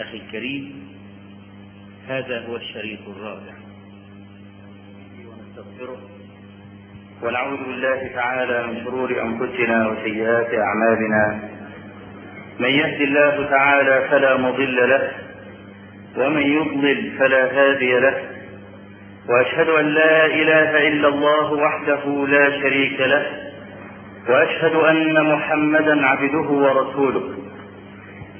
أخي الكريم هذا هو الشريط الرابع. ونستغفره. ونعوذ بالله تعالى من شرور أنفسنا وسيئات أعمالنا. من يهد الله تعالى فلا مضل له ومن يضلل فلا هادي له. وأشهد أن لا إله إلا الله وحده لا شريك له وأشهد أن محمدا عبده ورسوله.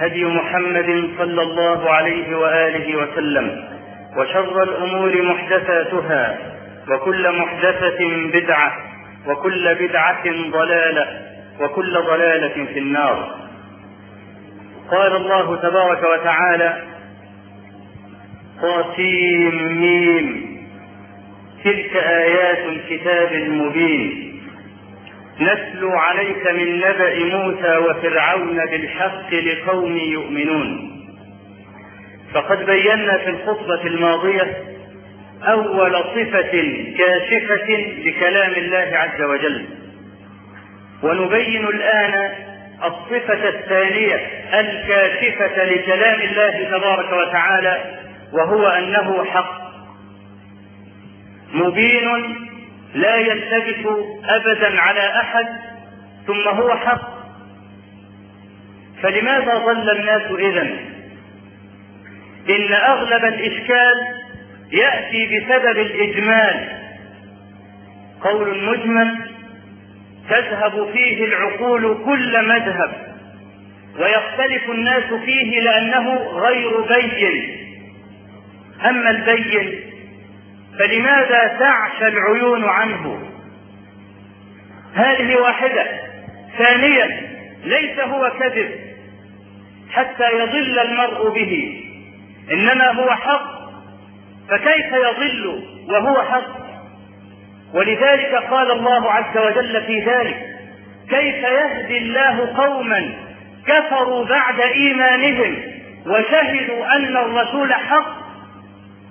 هدي محمد صلى الله عليه وآله وسلم وشر الأمور محدثاتها وكل محدثة بدعة وكل بدعة ضلالة وكل ضلالة في النار. قال الله تبارك وتعالى طاسيم ميم. تلك آيات الكتاب المبين. نتلو عليك من نبأ موسى وفرعون بالحق لقوم يؤمنون. فقد بينا في الخطبة الماضية أول صفة كاشفة لكلام الله عز وجل. ونبين الآن الصفة الثانية الكاشفة لكلام الله تبارك وتعالى وهو أنه حق. مبين لا يلتبس ابدا على أحد ثم هو حق. فلماذا ضل الناس اذا إن أغلب الإشكال يأتي بسبب الإجمال. قول مجمل تذهب فيه العقول كل مذهب ويختلف الناس فيه لأنه غير بين. أما البين فلماذا تعشى العيون عنه؟ هذه واحدة. ثانيا ليس هو كذب. حتى يضل المرء به. إنما هو حق. فكيف يضل وهو حق؟ ولذلك قال الله عز وجل في ذلك كيف يهدي الله قوما كفروا بعد إيمانهم وشهدوا أن الرسول حق؟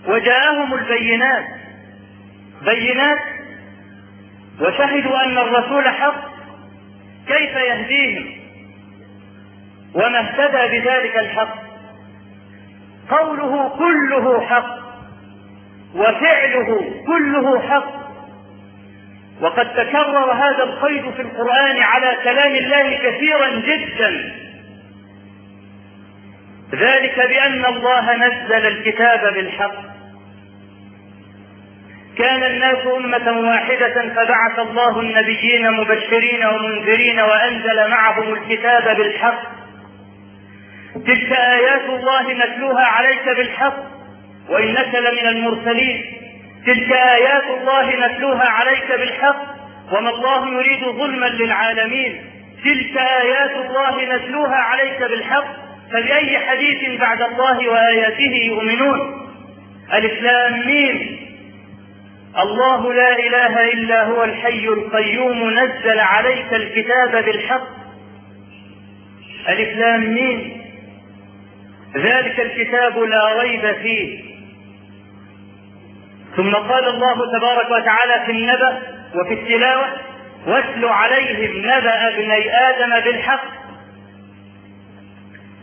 وجاءهم البينات. بينات وشهدوا أن الرسول حق كيف يهديهم وما اهتدى بذلك الحق قوله كله حق وفعله كله حق وقد تكرر هذا القيد في القرآن على كلام الله كثيرا جدا ذلك بأن الله نزل الكتاب بالحق كان الناس أمة واحدة فبعث الله النبيين مبشرين ومنذرين وأنزل معهم الكتاب بالحق. تلك آيات الله نتلوها عليك بالحق وإنك لمن المرسلين. تلك آيات الله نتلوها عليك بالحق وما الله يريد ظلما للعالمين. تلك آيات الله نتلوها عليك بالحق فبأي حديث بعد الله وآياته يؤمنون؟ الإسلام مين الله لا إله إلا هو الحي القيوم نزل عليك الكتاب بالحق. ألف لام مين ذلك الكتاب لا ريب فيه. ثم قال الله تبارك وتعالى في النبأ وفي التلاوة واتل عليهم نبأ ابني آدم بالحق.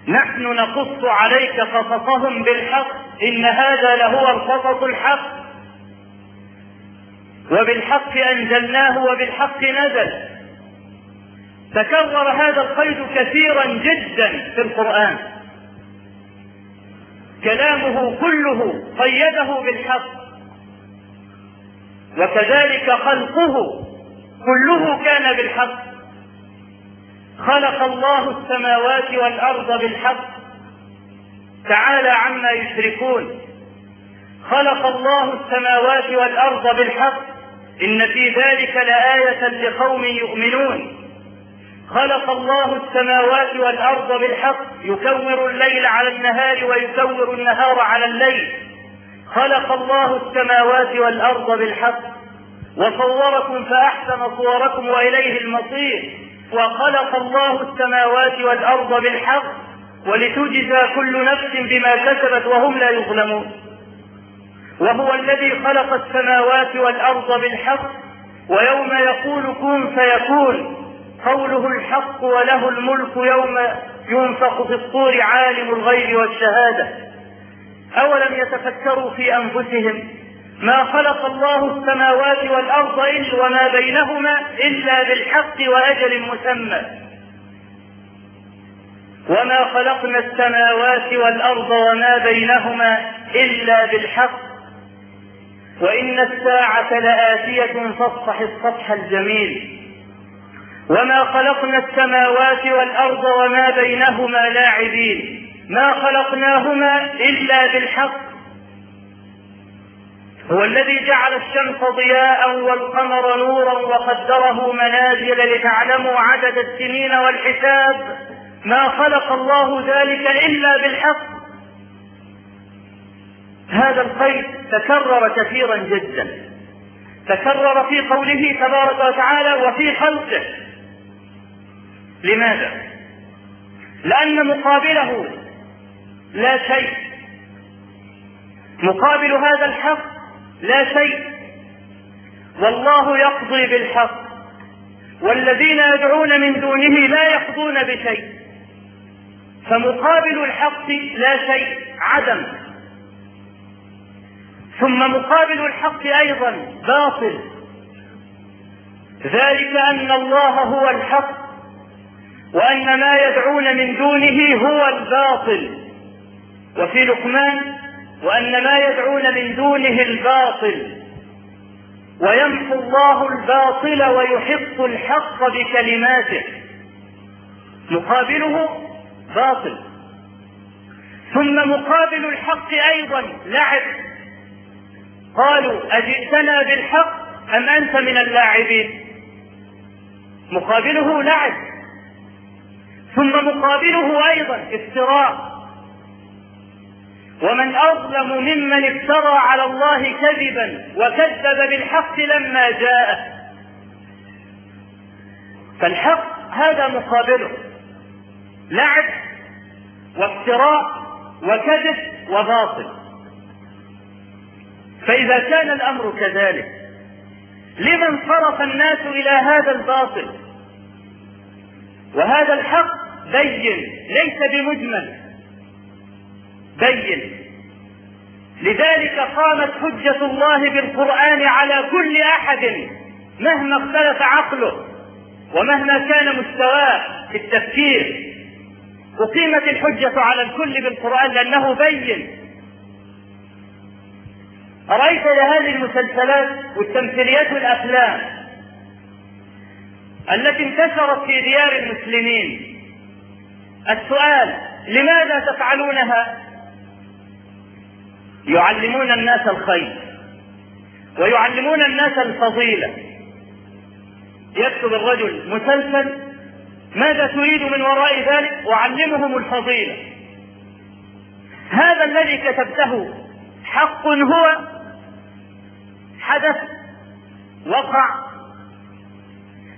نحن نقص عليك قصصهم بالحق إن هذا لهو القصص الحق. وبالحق أنزلناه وبالحق نزل. تكرر هذا القيد كثيرا جدا في القرآن. كلامه كله قيده بالحق. وكذلك خلقه كله كان بالحق. خلق الله السماوات والأرض بالحق. تعالى عما يشركون. خلق الله السماوات والأرض بالحق. إن في ذلك لآية لقوم يؤمنون. خلق الله السماوات والأرض بالحق يكور الليل على النهار ويكور النهار على الليل. خلق الله السماوات والأرض بالحق. وصوركم فأحسن صوركم وإليه المصير. وخلق الله السماوات والأرض بالحق ولتجزى كل نفس بما كسبت وهم لا يظلمون. وهو الذي خلق السماوات والأرض بالحق ويوم يقول كن فيكون. قوله الحق وله الملك يوم ينفخ في الصور عالم الغيب والشهادة. أولم يتفكروا في أنفسهم؟ ما خلق الله السماوات والأرض إلا وما بينهما إلا بالحق وأجل مسمى. وما خلقنا السماوات والأرض وما بينهما إلا بالحق وإن الساعة لآتية فاصفح الصفح الجميل. وما خلقنا السماوات والأرض وما بينهما لاعبين. ما خلقناهما إلا بالحق. هو الذي جعل الشمس ضياء والقمر نورا وقدره منازل لتعلموا عدد السنين والحساب. ما خلق الله ذلك إلا بالحق. هذا القيد تكرر كثيرا جدا. تكرر في قوله تبارك وتعالى وفي خلقه. لماذا؟ لأن مقابله لا شيء. مقابل هذا الحق لا شيء. والله يقضي بالحق. والذين يدعون من دونه لا يقضون بشيء. فمقابل الحق لا شيء. عدم. ثم مقابل الحق أيضا باطل. ذلك أن الله هو الحق وأن ما يدعون من دونه هو الباطل. وفي لقمان وأن ما يدعون من دونه الباطل. ويمحو الله الباطل ويحق الحق بكلماته. مقابله باطل. ثم مقابل الحق أيضا لعب. قالوا أجئتنا بالحق أم أنت من اللاعبين؟ مقابله لعب. ثم مقابله أيضا افتراء. ومن أظلم ممن افترى على الله كذبا وكذب بالحق لما جاءه. فالحق هذا مقابله. لعب وافتراء وكذب وباطل. فإذا كان الأمر كذلك لما انصرف الناس إلى هذا الباطل؟ وهذا الحق بين ليس بمجمل بين. لذلك قامت حجة الله بالقرآن على كل أحد مهما اختلف عقله ومهما كان مستواه في التفكير. أقيمت الحجة على الكل بالقرآن لأنه بين. أرأيت هذه المسلسلات والتمثيليات والأفلام التي انتشرت في ديار المسلمين. السؤال لماذا تفعلونها؟ يعلمون الناس الخير ويعلمون الناس الفضيلة. يكتب الرجل مسلسل ماذا تريد من وراء ذلك؟ أعلمهم الفضيلة. هذا الذي كتبته حق هو حدث وقع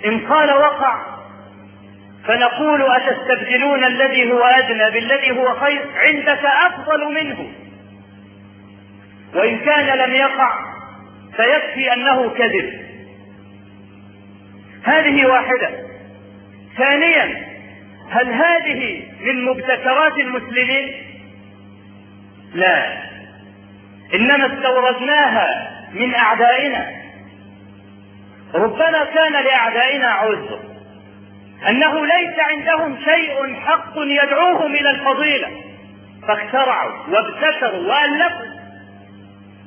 إن قال وقع فنقول أتستبدلون الذي هو أدنى بالذي هو خير؟ عندك أفضل منه. وإن كان لم يقع فيكفي أنه كذب. هذه واحدة. ثانيا هل هذه من مبتكرات المسلمين؟ لا. إنما استوردناها من أعدائنا. ربما كان لأعدائنا عذر. أنه ليس عندهم شيء حق يدعوهم إلى الفضيلة. فاخترعوا وابتكروا وألفوا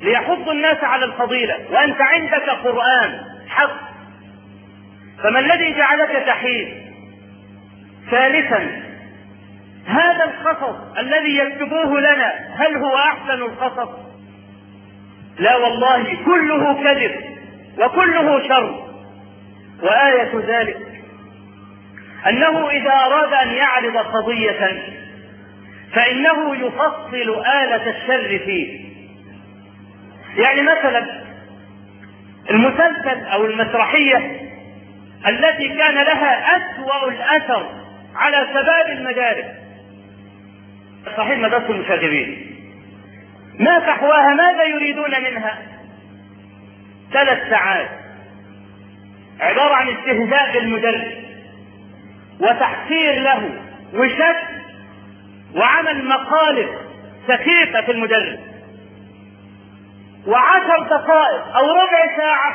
ليحض الناس على الفضيلة. وأنت عندك قرآن حق. فما الذي جعلك تحيد؟ ثالثا هذا القصص الذي يكتبوه لنا هل هو أحسن القصص؟ لا والله كله كذب وكله شر. وآية ذلك أنه إذا أراد أن يعرض قضية فإنه يفصل آلة الشر فيه. يعني مثلا المسلسل أو المسرحية التي كان لها أسوأ الأثر على شباب المدارس. صحيح مدرسة المشاغبين. ما فحواها ماذا يريدون منها؟ ثلاث ساعات. عبارة عن استهزاء بالمدرس. وتحقير له وشك وعمل مقالب سخيفة في المدرس. وعشر دقائق أو ربع ساعة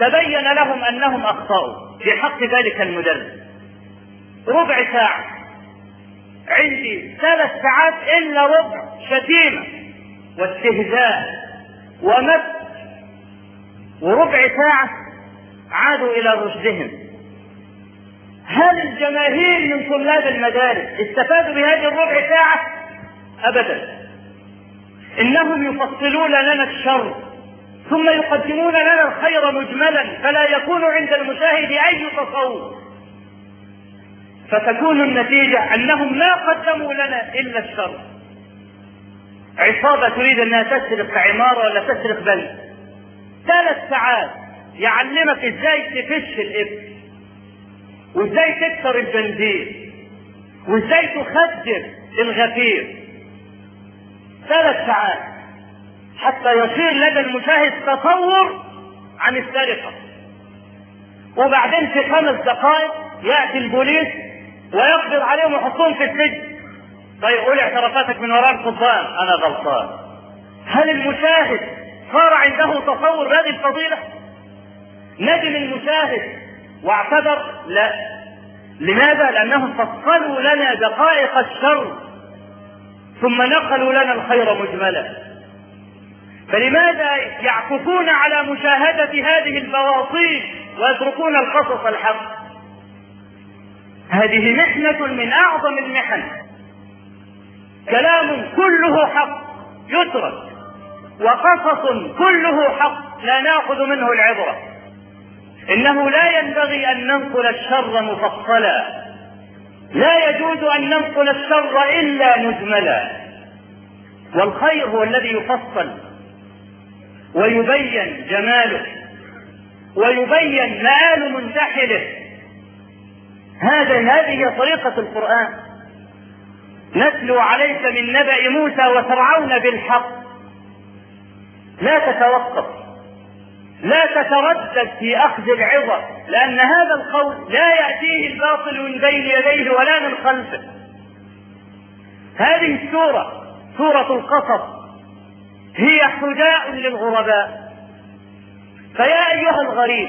تبين لهم أنهم أخطأوا. في حق ذلك المدرس. ربع ساعة. عندي ثلاث ساعات إلا ربع شتيمة واستهزاء ومس وربع ساعة عادوا إلى رشدهم. هل الجماهير من طلاب المدارس استفادوا بهذه الربع ساعة؟ أبدا. إنهم يفصلون لنا الشر ثم يقدمون لنا الخير مجملا فلا يكون عند المشاهد أي تصور فتكون النتيجة أنهم ما قدموا لنا إلا الشر. عصابة تريد أنها تسرق عمارة ولا تسرق بنك ثلاث ساعات يعلمك إزاي تفش الابن وإزاي تكسر البنزين وإزاي تخدر الغفير. ثلاث ساعات حتى يصير لدى المشاهد تصور عن السرقة. وبعدين في خمس دقائق يأتي البوليس ويقبض عليهم ويحطهم في السجن. طيب قول اعترافاتك من وراء القضبان أنا غلطان. هل المشاهد صار عنده تصور بهذه الفضيلة؟ ندم المشاهد واعتذر؟ لا. لماذا؟ لأنهم فصلوا لنا دقائق الشر ثم نقلوا لنا الخير مجملا. فلماذا يعكفون على مشاهدة هذه البواطيل ويتركون القصص الحق؟ هذه محنة من أعظم المحن. كلام كله حق يترك. وقصص كله حق لا ناخذ منه العبرة. إنه لا ينبغي أن ننقل الشر مفصلا. لا يجوز أن ننقل الشر إلا مجملا والخير هو الذي يفصل ويبين جماله ويبين مآل منتحله. هذا هذه طريقة القرآن. نتلو عليك من نبأ موسى وفرعون بالحق. لا تتوقف. لا تتردد في أخذ العظة لأن هذا القول لا يأتيه الباطل من بين يديه ولا من خلفه. هذه السورة سورة القصص هي حجاء للغرباء. فيا أيها الغريب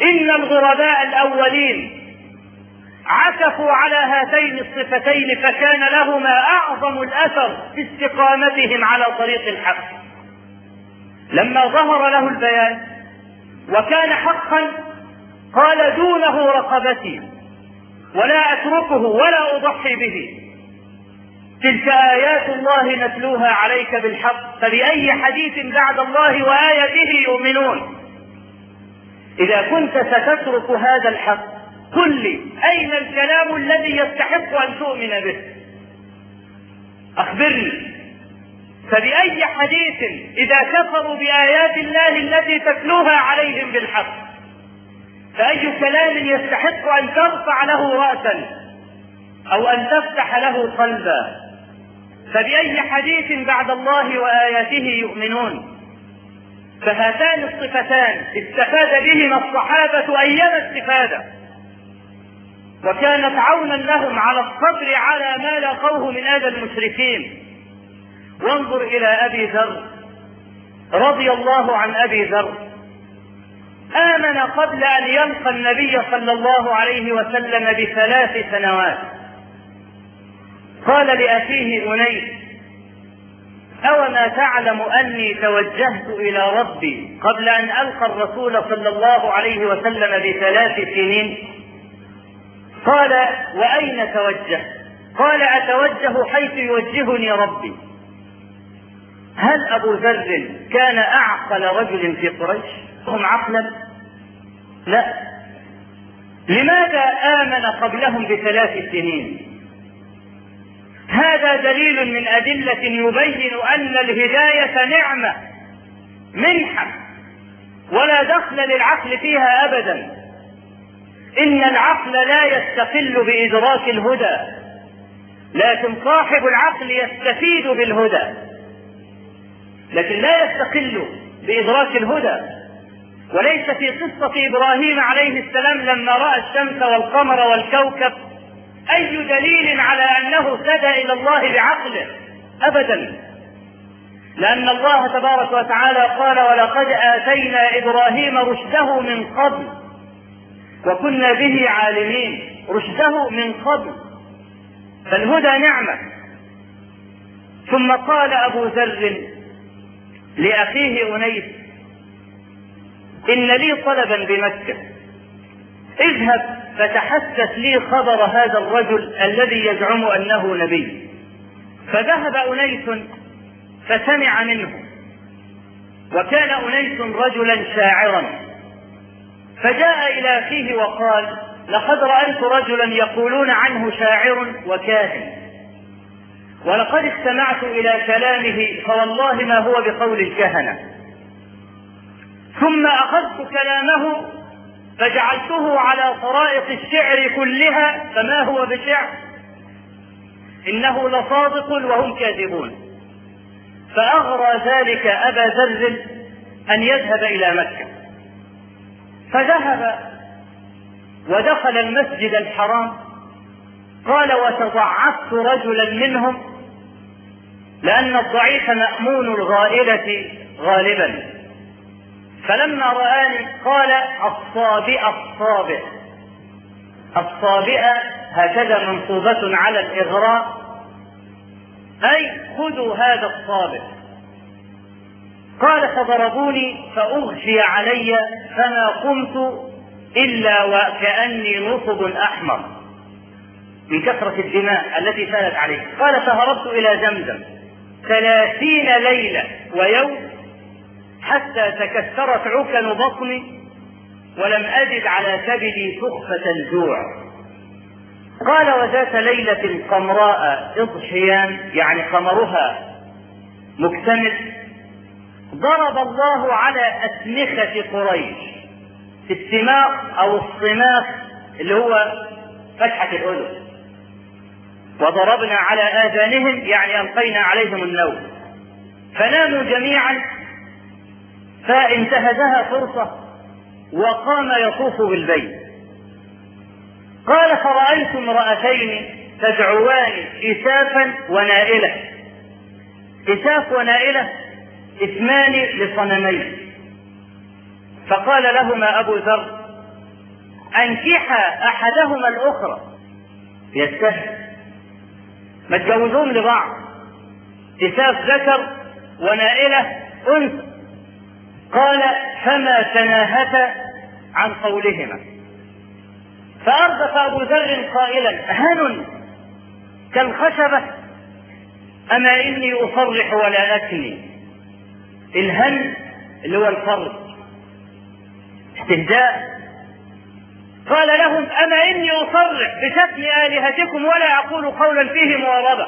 إن الغرباء الأولين عكفوا على هاتين الصفتين فكان لهما أعظم الأثر في استقامتهم على طريق الحق. لما ظهر له البيان وكان حقا قال دونه رقبتي ولا أتركه ولا أضحي به. تلك آيات الله نتلوها عليك بالحق فبأي حديث بعد الله وايته يؤمنون. إذا كنت ستترك هذا الحق قل لي أين الكلام الذي يستحق أن تؤمن به؟ أخبرني. فبأي حديث إذا كفروا بآيات الله التي تتلوها عليهم بالحق؟ فأي كلام يستحق أن ترفع له رأسا أو أن تفتح له قلبا؟ فبأي حديث بعد الله وآياته يؤمنون؟ فهاتان الصفتان استفاد بهما الصحابة أيما استفادة وكانت عونا لهم على الصبر على ما لاقوه من أذى المشركين. وانظر إلى أبي ذر رضي الله عن أبي ذر. آمن قبل أن يلقى النبي صلى الله عليه وسلم بثلاث سنوات. قال لأخيه أنيس أو ما تعلم أني توجهت إلى ربي قبل أن ألقى الرسول صلى الله عليه وسلم بثلاث سنين؟ قال وأين توجه؟ قال أتوجه حيث يوجهني ربي. هل أبو ذر كان أعقل رجل في قريش؟ هم عقلا؟ لا. لماذا آمن قبلهم بثلاث سنين؟ هذا دليل من أدلة يبين أن الهداية نعمة منحة ولا دخل للعقل فيها أبدا. إن العقل لا يستقل بإدراك الهدى لكن صاحب العقل يستفيد بالهدى. لكن لا يستقل بإدراك الهدى. وليس في قصة إبراهيم عليه السلام لما رأى الشمس والقمر والكوكب أي دليل على أنه سدى إلى الله بعقله؟ أبدا. لأن الله تبارك وتعالى قال ولقد آتينا إبراهيم رشده من قبل وكنا به عالمين. رشده من قبل. فالهدى نعمة. ثم قال أبو ذر لأخيه أنيس إن لي طلبا بمكة. اذهب فتحسس لي خبر هذا الرجل الذي يزعم أنه نبي. فذهب أنيس فسمع منه. وكان أنيس رجلا شاعرا. فجاء إلى أخيه وقال لقد رأيت رجلا يقولون عنه شاعر وكاهن. ولقد استمعت إلى كلامه فوالله ما هو بقول الكهنة. ثم أخذت كلامه فجعلته على طرائق الشعر كلها فما هو بشعر؟ إنه لصادق وهم كاذبون. فأغرى ذلك أبا ذر أن يذهب إلى مكة. فذهب ودخل المسجد الحرام. قال وتضعفت رجلا منهم لأن الضعيف مأمون الغائلة غالبا. فلما رآني قال الصابئة الصابئ. الصابئة هكذا منصوبة على الإغراء. أي خذوا هذا الصابئ. قال فضربوني فأغشي علي فما قمت إلا وكأني نصب أحمر من كثرة الدماء التي سالت عليه. قال فهربت إلى زمزم ثلاثين ليلة ويوم حتى تكسرت عكن بطني ولم أجد على كبدي سخفة الجوع قال وذات ليلة قمراء إضحيان يعني قمرها مكتمل ضرب الله على أسمخة قريش في السماق أو الصماخ اللي هو فتحة الأذن. وضربنا على آذانهم يعني ألقينا عليهم النوم. فناموا جميعا فانتهزها فرصة وقام يطوف بالبيت. قال فرأيت امرأتين تدعوان إسافا ونائلة. إساف ونائلة اسمان لصنمين. فقال لهما أبو ذر أنكحا أحدهما الأخرى. يستهل ما تجوزوهم لبعض. إساف ذكر ونائلة أنثى. قال فما تناهتا عن قولهما. فأردف أبو ذر قائلا هن كالخشبة. أما إني أصرح ولا أكني. الهن اللي هو الفرد استهزاء. قال لهم أما إني أصرح بشتم آلهتكم ولا أقول قولا فيه مواربة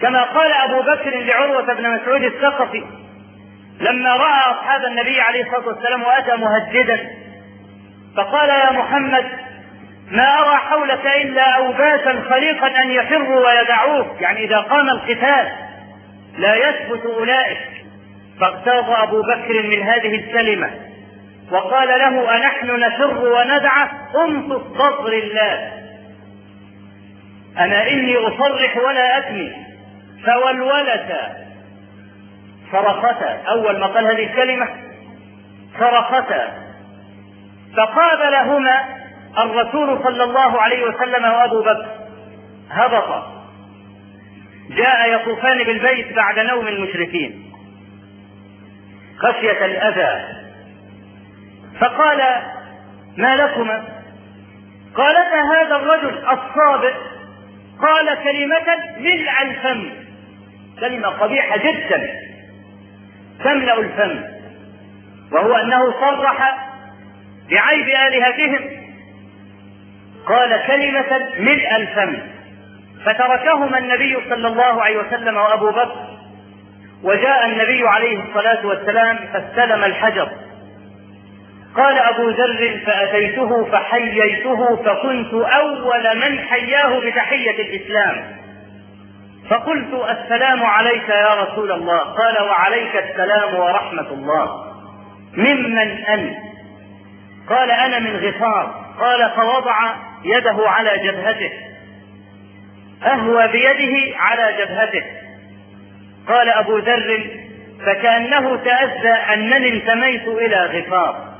كما قال أبو بكر لعروة بن مسعود الثقفي لما رأى أصحاب النبي عليه الصلاة والسلام وأتى مهددا فقال يا محمد ما أرى حولك إلا أوباسا خليقا أن يفروا ويدعوك يعني إذا قام القتال لا يثبت أولئك. فاغتاظ أبو بكر من هذه الكلمة وقال له أنحن نفر وندعى امكث بصر الله أنا إني أصرح ولا أكمي فولولتا صرختا. أول ما قال هذه الكلمة صرختا. فقابلهما الرسول صلى الله عليه وسلم وأبو بكر. هبط جاء يطوفان بالبيت بعد نوم المشركين. خشية الأذى. فقال ما لكما؟ قالتا هذا الرجل الصابئ قال كلمة ملء الفم. كلمة قبيحة جدا تملأ الفم. وهو أنه صرح بعيب آلهتهم. قال كلمة ملء الفم. فتركهما النبي صلى الله عليه وسلم وأبو بكر وجاء النبي عليه الصلاة والسلام فاستلم الحجر. قال أبو ذر فأتيته فحييته فكنت أول من حياه بتحية الإسلام. فقلت السلام عليك يا رسول الله. قال وعليك السلام ورحمة الله. ممن أنت؟ قال أنا من غفار قال فوضع يده على جبهته. أهوى بيده على جبهته. قال أبو ذر فكأنه تأذى أنني انتميت إلى غفار.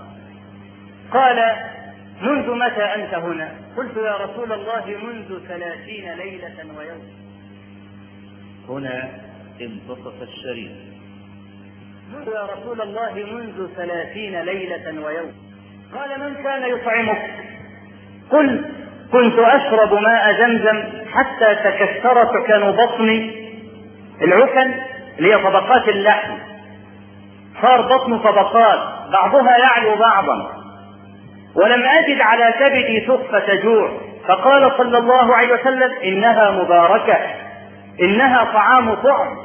قال منذ متى أنت هنا؟ قلت يا رسول الله منذ ثلاثين ليلة ويوم. هنا انتصف الشريف. قلت يا رسول الله منذ ثلاثين ليلة ويوم. قال من كان يطعمك؟ قل كنت أشرب ماء زمزم حتى تكسرت عكن بطني العكن اللي هي طبقات اللحم. صار بطن طبقات بعضها يعلو بعضا. ولم أجد على كبدي تخفة جوع فقال صلى الله عليه وسلم إنها مباركة إنها طعام طعم.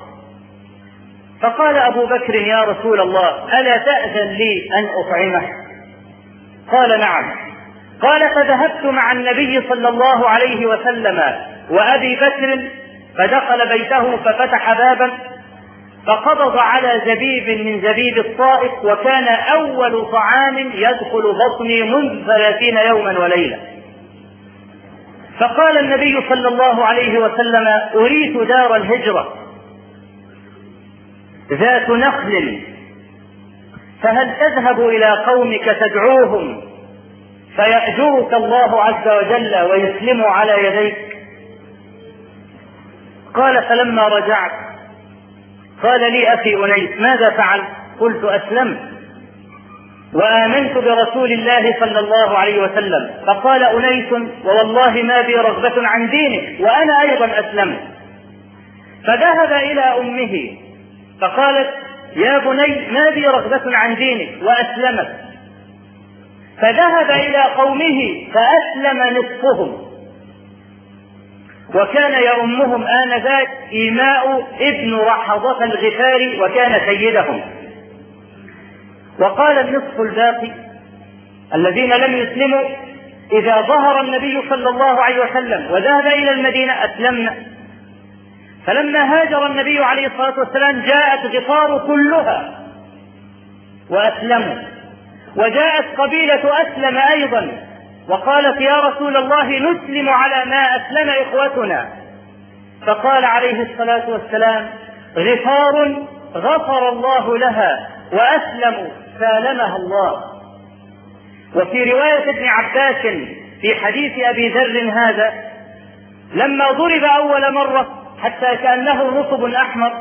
فقال أبو بكر يا رسول الله ألا تأذن لي أن أطعمه؟ قال نعم. قال فذهبت مع النبي صلى الله عليه وسلم وأبي بكر فدخل بيته ففتح بابا فقبض على زبيب من زبيب الطائف وكان أول طعام يدخل بطني منذ ثلاثين يوما وليلة. فقال النبي صلى الله عليه وسلم أريد دار الهجرة ذات نخل فهل تذهب إلى قومك تدعوهم فيأجرك الله عز وجل ويسلموا على يديك؟ قال فلما رجعت قال لي أخي أنيس ماذا فعل؟ قلت أسلمت. وآمنت برسول الله صلى الله عليه وسلم. فقال أنيس ووالله ما بي رغبة عن دينك وأنا أيضا أسلمت. فذهب إلى أمه فقالت يا بني ما بي رغبة عن دينك وأسلمت. فذهب إلى قومه فأسلم نصفهم. وكان يؤمهم آنذاك إيماء ابن رحضة الغفاري وكان سيدهم. وقال النصف الباقي الذين لم يسلموا إذا ظهر النبي صلى الله عليه وسلم وذهب إلى المدينة أسلمنا. فلما هاجر النبي عليه الصلاة والسلام جاءت غفار كلها وأسلموا. وجاءت قبيلة أسلم أيضا. وقالت يا رسول الله نسلم على ما أسلم إخوتنا. فقال عليه الصلاة والسلام غفار غفر الله لها وأسلموا سالمها الله. وفي رواية ابن عباس في حديث أبي ذر هذا لما ضرب أول مرة حتى كأنه نصب أحمر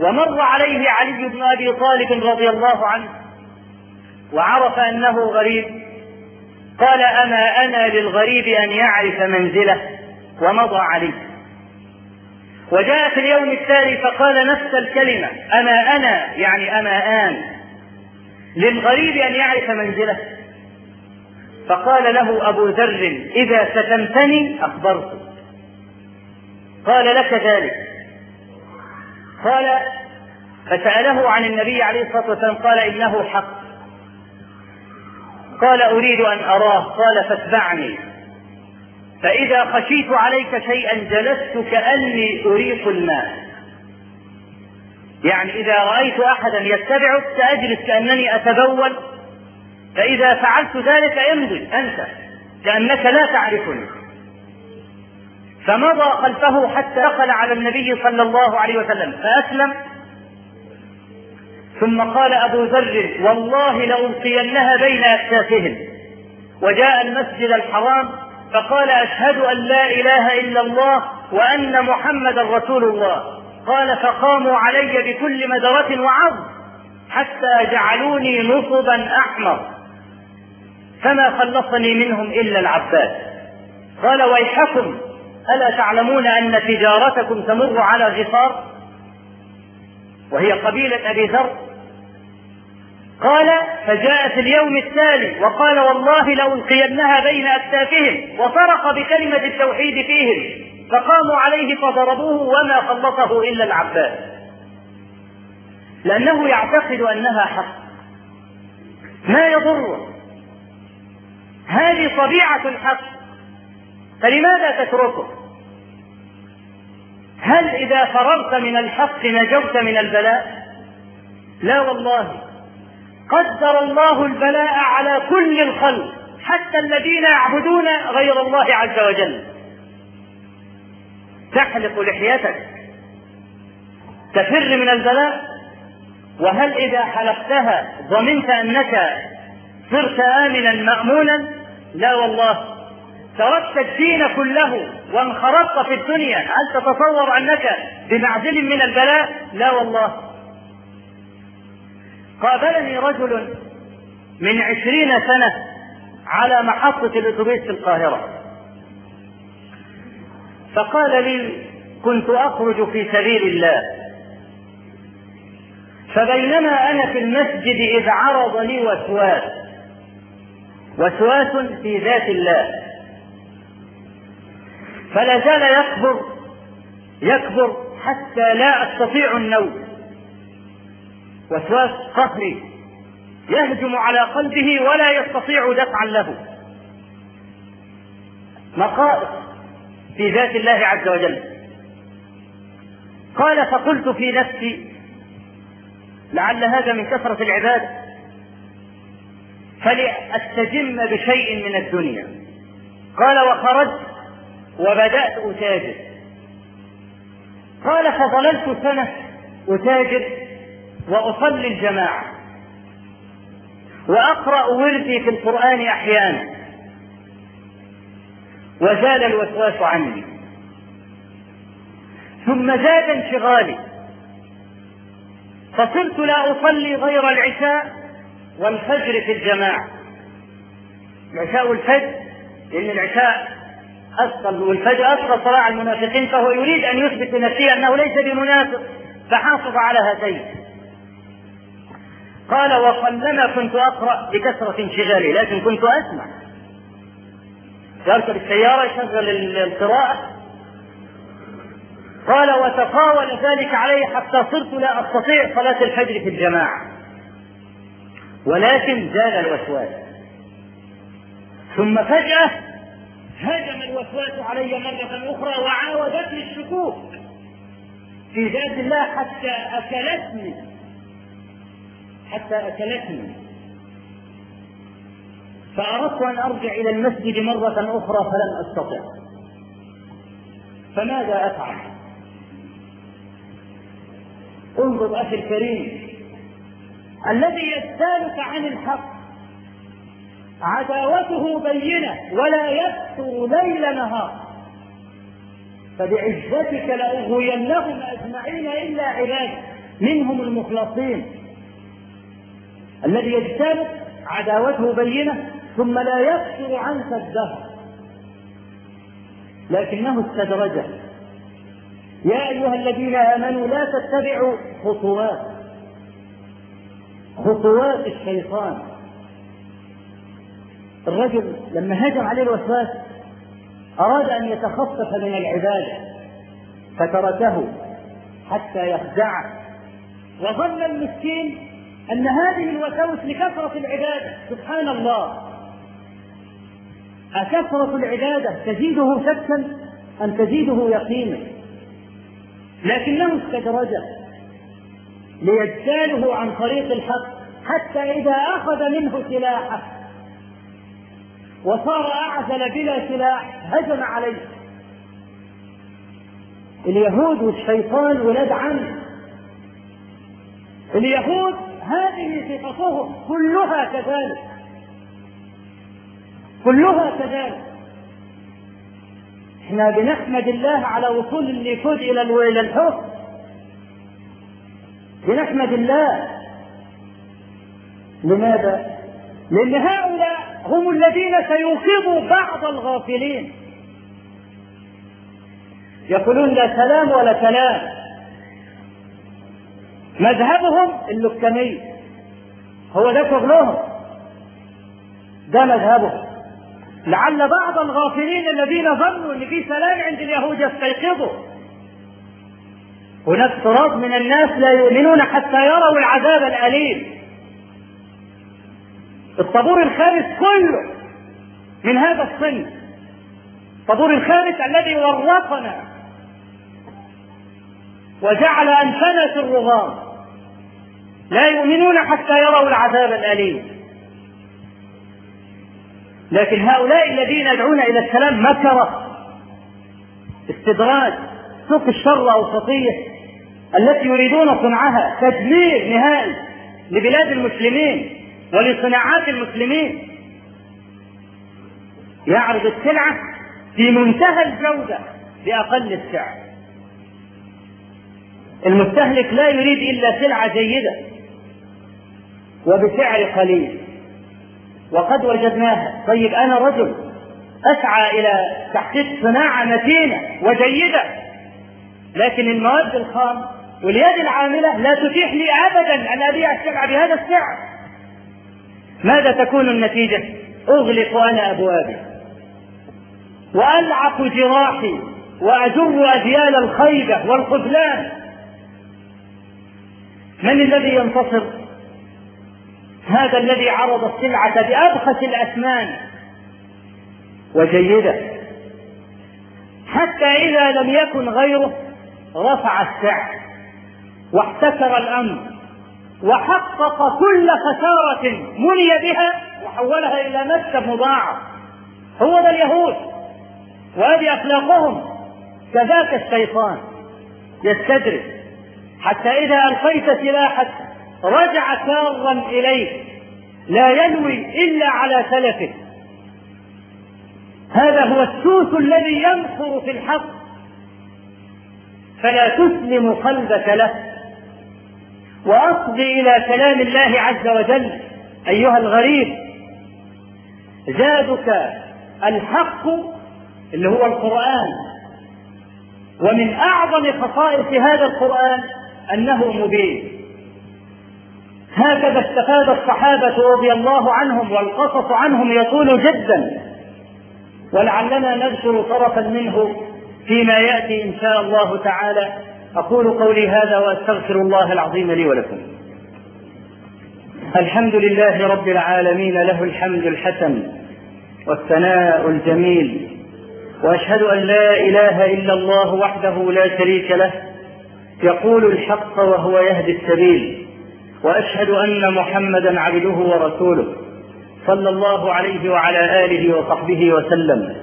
ومر عليه علي بن أبي طالب رضي الله عنه وعرف أنه غريب قال أما أنا للغريب أن يعرف منزله ومضى عليه. وجاء في اليوم التالي فقال نفس الكلمة أما أنا يعني أما آن للغريب أن يعرف منزله. فقال له أبو ذر إذا ستمتني أخبرتك قال لك ذلك. قال فسأله عن النبي عليه الصلاة والسلام قال إنه حق. قال أريد أن أراه قال فاتبعني. فإذا خشيت عليك شيئا جلست كأني أريق الماء. يعني إذا رأيت أحدا يتبعك سأجلس كأنني أتبول. فإذا فعلت ذلك يمضي أنت كأنك لا تعرفني. فمضى خلفه حتى دخل على النبي صلى الله عليه وسلم فأسلم. ثم قال أبو ذر والله لألقينها بين أكتافهم. وجاء المسجد الحرام فقال أشهد أن لا إله إلا الله وأن محمدا رسول الله. قال فقاموا علي بكل مدرة وعظ حتى جعلوني نصبا أحمر. فما خلصني منهم إلا العباس. قال ويحكم ألا تعلمون أن تجارتكم تمر على غفار وهي قبيلة أبي ذر قال فجاء في اليوم التالي وقال والله لألقينها بين أكتافهم وصرخ بكلمة التوحيد فيهم فقاموا عليه فضربوه وما خلصه إلا العباس. لأنه يعتقد أنها حق. ما يضره؟ هذه طبيعة الحق. فلماذا تتركه؟ هل إذا فررت من الحق نجوت من البلاء؟ لا والله. قدر الله البلاء على كل الخلق حتى الذين يعبدون غير الله عز وجل. تحلق لحيتك. تفر من البلاء. وهل إذا حلقتها ضمنت أنك صرت آمنا مأمونا؟ لا والله. تركت الدين كله وانخرطت في الدنيا هل تتصور أنك بمعزل من البلاء؟ لا والله. قابلني رجل من عشرين سنة على محطة الأتوبيس في القاهرة. فقال لي كنت أخرج في سبيل الله. فبينما أنا في المسجد إذ عرض لي وسواس وسواس في ذات الله. فلا زال يكبر يكبر حتى لا أستطيع النوم. وسواس قهري يهجم على قلبه ولا يستطيع دفعا له. نقائص في ذات الله عز وجل. قال فقلت في نفسي لعل هذا من كثرة العبادة فلأستجم بشيء من الدنيا. قال وخرجت وبدأت أتاجر. قال فظللت سنة أتاجر وأصلي الجماعة. وأقرأ وردي في القرآن أحيانا. وزال الوسواس عني. ثم زاد انشغالي. فصرت لا أصلي غير العشاء والفجر في الجماعة. العشاء والفجر لأن العشاء أثقل والفجر أثقل صلاة المنافقين فهو يريد أن يثبت لنفسه أنه ليس بمنافق فحافظ على هاتين قال وقلما كنت أقرأ بكثرة انشغالي لكن كنت أسمع. يركب السيارة يشغل القراءة. قال وتطاول ذلك علي حتى صرت لا أستطيع صلاة الفجر في الجماعة. ولكن زال الوسواس. ثم فجأة هجم الوسواس علي مرة أخرى وعاودتني الشكوك. في ذات الله حتى أكلتني. حتى أكلتني. فأردت أن أرجع إلى المسجد مرة أخرى فلم أستطع. فماذا أفعل؟ انظر أخي الكريم الذي يسألك عن الحق. عداوته بينة ولا يكثر ليل نهار. فبعزتك لأغوينهم أجمعين إلا عبادك منهم المخلصين. الذي يجتنب عداوته بينة ثم لا يكثر عنك الدهر. لكنه استدرجه. يا أيها الذين آمنوا لا تتبعوا خطوات خطوات الشيطان. الرجل لما هجم عليه الوسواس أراد أن يتخفف من العبادة فتركه حتى يخدعه. وظن المسكين أن هذه الوساوس لكثرة العبادة. سبحان الله أكثرة العبادة تزيده شكا أم تزيده يقينا؟ لكنه استدرجه ليجتاله عن طريق الحق حتى إذا أخذ منه سلاحه وصار أعزل بلا سلاح هجم عليه. اليهود والشيطان ولاد عم. اليهود هذه صفتهم كلها كذلك. كلها كذلك. إحنا بنحمد الله على وصول الليكود إلى إلى الحكم بنحمد الله. لماذا؟ لأن هؤلاء هم الذين سيوقظوا بعض الغافلين. يقولون لا سلام ولا سلام. مذهبهم اللكمي هو ده شغلهم. ده مذهبهم. لعل بعض الغافلين الذين ظنوا إن في سلام عند اليهود يستيقظوا. هناك تراث من الناس لا يؤمنون حتى يروا العذاب الأليم. الطابور الخامس كله من هذا الصنف. الطابور الخامس الذي ورطنا وجعل أنفنا في الرغام. لا يؤمنون حتى يروا العذاب الأليم. لكن هؤلاء الذين يدعون إلى السلام مكره استدراج سوق الشر اوسطيه التي يريدون صنعها تدمير نهائي لبلاد المسلمين ولصناعات المسلمين. يعرض السلعة في منتهى الجودة بأقل السعر. المستهلك لا يريد إلا سلعة جيدة. وبسعر قليل. وقد وجدناها طيب أنا رجل أسعى إلى تحقيق صناعة متينة وجيدة لكن المواد الخام واليد العاملة لا تتيح لي أبدا أن أبيع السلعة بهذا السعر. ماذا تكون النتيجة؟ أغلق أنا أبوابي. وألعق جراحي. وأجر أذيال الخيبة والخذلان. من الذي ينتصر؟ هذا الذي عرض السلعة بأبخس الأثمان. وجيدة. حتى إذا لم يكن غيره رفع السعر واحتكر الأمر وحقق كل خسارة مني بها وحولها إلى مكسب مضاعف. هو ذا اليهود وهذه أخلاقهم كذاك الشيطان. يستدرك. حتى إذا ألقيت سلاحك رجع كارا إليك لا ينوي إلا على سلفه. هذا هو السوس الذي ينخر في الحق. فلا تسلم قلبك له. واصغي إلى كلام الله عز وجل أيها الغريب زادك الحق اللي هو القرآن. ومن أعظم خصائص هذا القرآن أنه مبين. هكذا استفاد الصحابة رضي الله عنهم والقصص عنهم يطول جدا. ولعلنا نذكر طرفا منه فيما يأتي إن شاء الله تعالى. أقول قولي هذا وأستغفر الله العظيم لي ولكم. الحمد لله رب العالمين له الحمد الحسن والثناء الجميل. وأشهد أن لا إله إلا الله وحده لا شريك له. يقول الحق وهو يهدي السبيل. وأشهد أن محمدا عبده ورسوله صلى الله عليه وعلى آله وصحبه وسلم.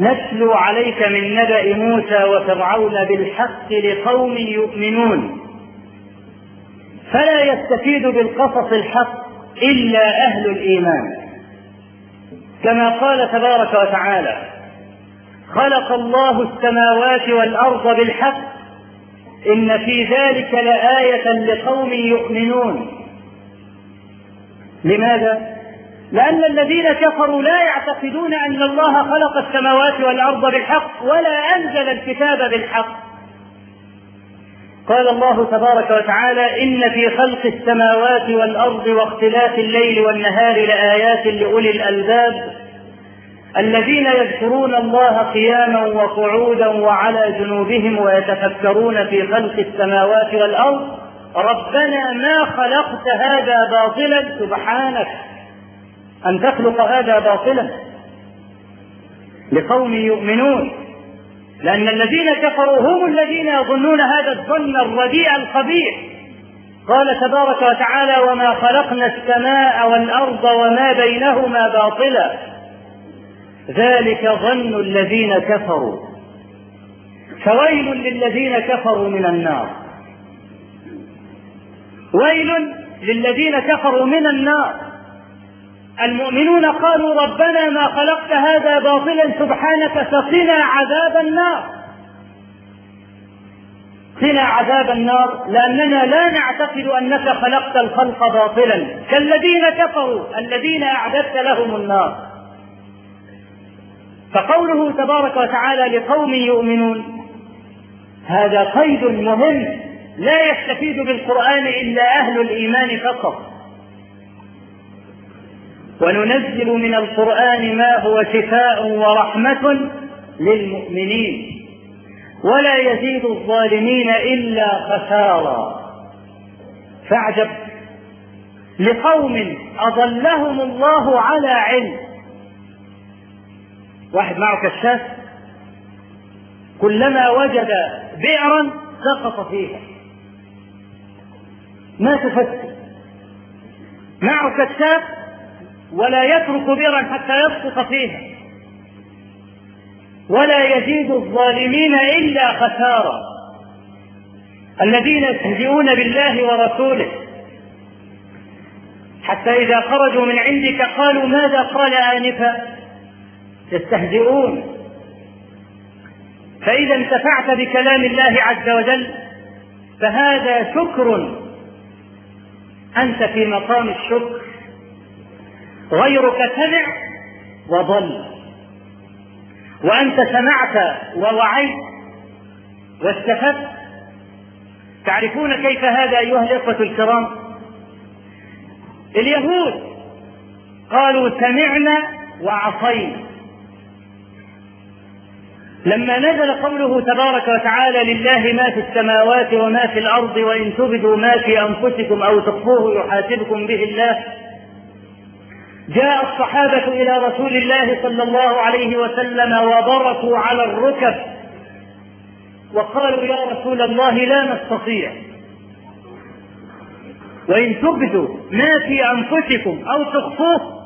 نتلو عليك من نبأ موسى وفرعون بالحق لقوم يؤمنون. فلا يستفيد بالقصص الحق إلا أهل الإيمان. كما قال تبارك وتعالى خلق الله السماوات والأرض بالحق إن في ذلك لآية لقوم يؤمنون لماذا؟ لأن الذين كفروا لا يعتقدون أن الله خلق السماوات والأرض بالحق ولا أنزل الكتاب بالحق قال الله تبارك وتعالى إن في خلق السماوات والأرض واختلاف الليل والنهار لآيات لأولي الألباب الذين يذكرون الله قياما وقعودا وعلى جنوبهم ويتفكرون في خلق السماوات والأرض ربنا ما خلقت هذا باطلا سبحانك. أن تخلق هذا باطلا. لقوم يؤمنون. لأن الذين كفروا هم الذين يظنون هذا الظن الرديء الخبيث قال تبارك وتعالى وما خلقنا السماء والأرض وما بينهما باطلا. ذلك ظن الذين كفروا. فويل للذين كفروا من النار. ويل للذين كفروا من النار. المؤمنون قالوا ربنا ما خلقت هذا باطلا سبحانك فقنا عذاب النار. قنا عذاب النار لأننا لا نعتقد أنك خلقت الخلق باطلا. كالذين كفروا الذين أعددت لهم النار. فقوله تبارك وتعالى لقوم يؤمنون هذا قيد مهم لا يستفيد بالقرآن إلا أهل الإيمان فقط. وننزل من القرآن ما هو شفاء ورحمة للمؤمنين ولا يزيد الظالمين إلا خسارا. فاعجب لقوم أضلهم الله على علم واحد معه كشاف كلما وجد بئرا سقط فيها. ما تفكر معه كشاف ولا يترك بئرا حتى يسقط فيها. ولا يزيد الظالمين إلا خسارا الذين يستهزئون بالله ورسوله. حتى إذا خرجوا من عندك قالوا ماذا قال آنفا؟ يستهزئون فإذا انتفعت بكلام الله عز وجل فهذا شكر. أنت في مقام الشكر غيرك سمع وضل وأنت سمعت ووعيت واستفدت. تعرفون كيف هذا أيها الإخوة الكرام؟ اليهود قالوا سمعنا وعصينا. لما نزل قوله تبارك وتعالى لله ما في السماوات وما في الأرض وإن تبدوا ما في أنفسكم أو تخفوه يحاسبكم به الله جاء الصحابة إلى رسول الله صلى الله عليه وسلم وبركوا على الركب وقالوا يا رسول الله لا نستطيع. وإن تبدوا ما في أنفسكم أو تخفوه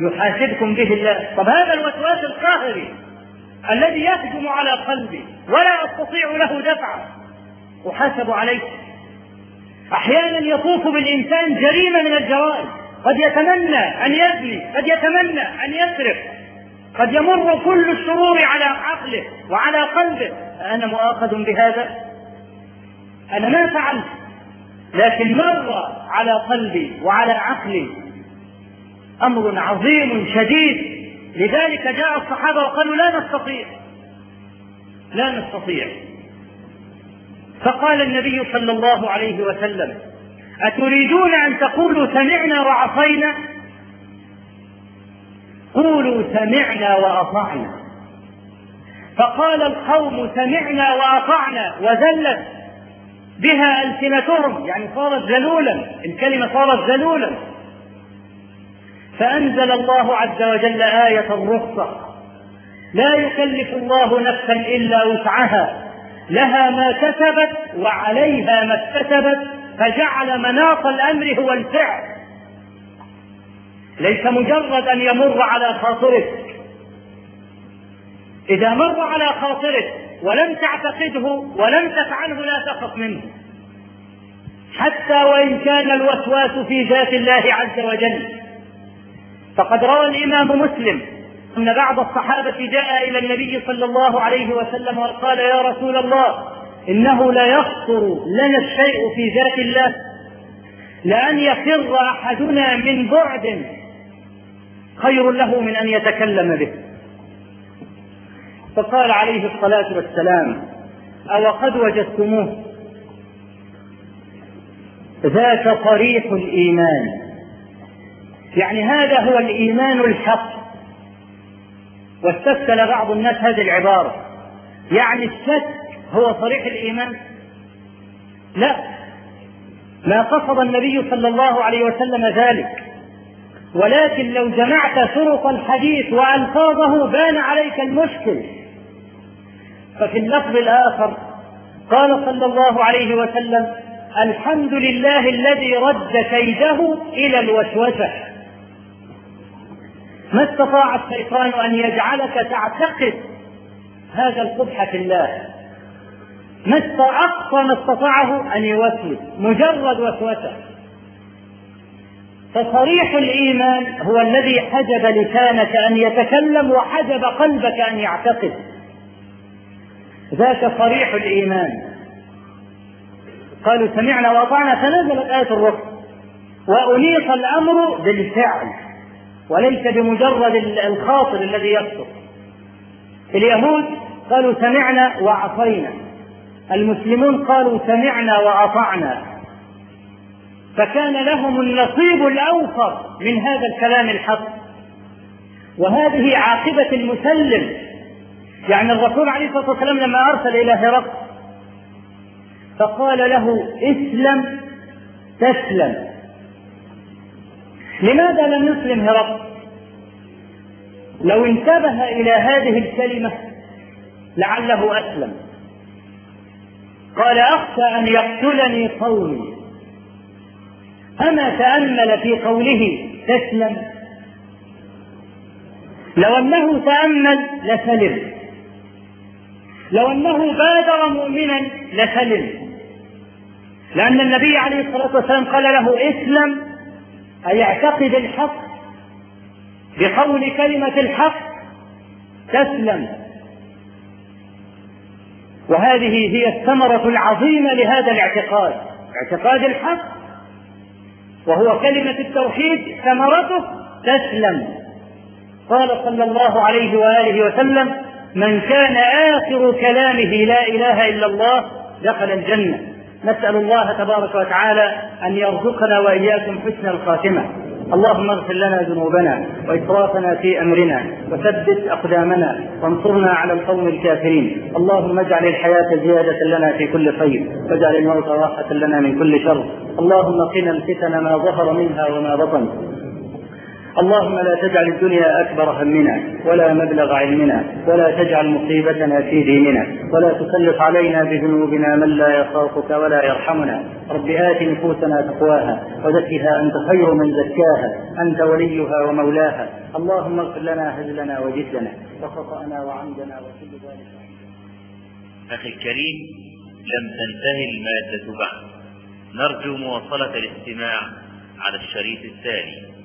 يحاسبكم به الله. طب هذا الوسواس القاهري. الذي يهجم على قلبي ولا استطيع له دفعا أحاسب عليه أحيانا يطوف بالإنسان جريمة من الجرائم. قد يتمنى أن يزني قد يتمنى أن يسرق. قد يمر كل الشرور على عقله وعلى قلبه. أنا مؤاخذ بهذا؟ أنا ما فعلت. لكن مر على قلبي وعلى عقلي أمر عظيم شديد. لذلك جاء الصحابة وقالوا لا نستطيع. لا نستطيع. فقال النبي صلى الله عليه وسلم أتريدون أن تقولوا سمعنا وعصينا؟ قولوا سمعنا وأطعنا. فقال القوم سمعنا وأطعنا وذلت بها ألسنتهم يعني صارت ذلولا الكلمة صارت ذلولا. فأنزل الله عز وجل آية الرخصة. لا يكلف الله نفسا إلا وسعها. لها ما كسبت وعليها ما اكتسبت فجعل مناط الأمر هو الفعل. ليس مجرد أن يمر على خاطرك إذا مر على خاطرك ولم تعتقده ولم تفعله لا تخف منه. حتى وإن كان الوسواس في ذات الله عز وجل. فقد روى الإمام مسلم أن بعض الصحابة جاء إلى النبي صلى الله عليه وسلم وقال يا رسول الله إنه لا يخطر لنا الشيء في ذات الله لأن يفر أحدنا من بعد خير له من أن يتكلم به. فقال عليه الصلاة والسلام أو قد وجدتموه؟ ذاك صريح الإيمان. يعني هذا هو الإيمان الحق. واستسهل بعض الناس هذه العبارة. يعني الشك هو صريح الإيمان؟ لا. ما قصد النبي صلى الله عليه وسلم ذلك. ولكن لو جمعت طرق الحديث وألفاظه بان عليك المشكل. ففي اللفظ الآخر قال صلى الله عليه وسلم الحمد لله الذي رد كيده إلى الوسوسة. ما استطاع الشيطان أن يجعلك تعتقد هذا القبح في الله. ما أقصى ما استطاعه أن يوسوس مجرد وسوسة. فصريح الإيمان هو الذي حجب لسانك أن يتكلم وحجب قلبك أن يعتقد. ذاك صريح الإيمان. قالوا سمعنا وأطعنا فنزلت آية الرسل وأنيط الأمر بالفعل. وليس بمجرد الخاطر الذي يخطر اليهود قالوا سمعنا وعصينا. المسلمون قالوا سمعنا وأطعنا فكان لهم النصيب الأوفر من هذا الكلام الحق. وهذه عاقبة المسلم. يعني الرسول عليه الصلاة والسلام لما أرسل إلى هرقل فقال له اسلم تسلم. لماذا لم يسلم هرقل لو انتبه إلى هذه الكلمة لعله أسلم. قال أخشى أن يقتلني قومي. أما تأمل في قوله تسلم؟ لو أنه تأمل لسلم. لو أنه بادر مؤمنا لسلم. لأن النبي عليه الصلاة والسلام قال له اسلم أي اعتقد الحق بقول كلمة الحق تسلم. وهذه هي الثمرة العظيمة لهذا الاعتقاد اعتقاد الحق. وهو كلمة التوحيد ثمرته تسلم. قال صلى الله عليه وآله وسلم من كان آخر كلامه لا إله إلا الله دخل الجنة. نسأل الله تبارك وتعالى أن يرزقنا وإياكم حسن الخاتمة. اللهم اغفر لنا ذنوبنا وإسرافنا في أمرنا وثبت أقدامنا وانصرنا على القوم الكافرين. اللهم اجعل الحياة زيادة لنا في كل خير واجعل الموت راحة لنا من كل شر. اللهم قنا الفتن ما ظهر منها وما بطن. اللهم لا تجعل الدنيا أكبر همنا ولا مبلغ علمنا ولا تجعل مصيبتنا في ديننا ولا تسلط علينا بذنوبنا من لا يخافك ولا يرحمنا. رب آت نفوسنا تقواها وزكها أنت خير من زكاها أنت وليها ومولاها. اللهم اغفر لنا هزلنا وجدنا وخطأنا وعمدنا وكل ذلك أخي الكريم لم تنتهي المادة بعد. نرجو مواصلة الاستماع على الشريط التالي.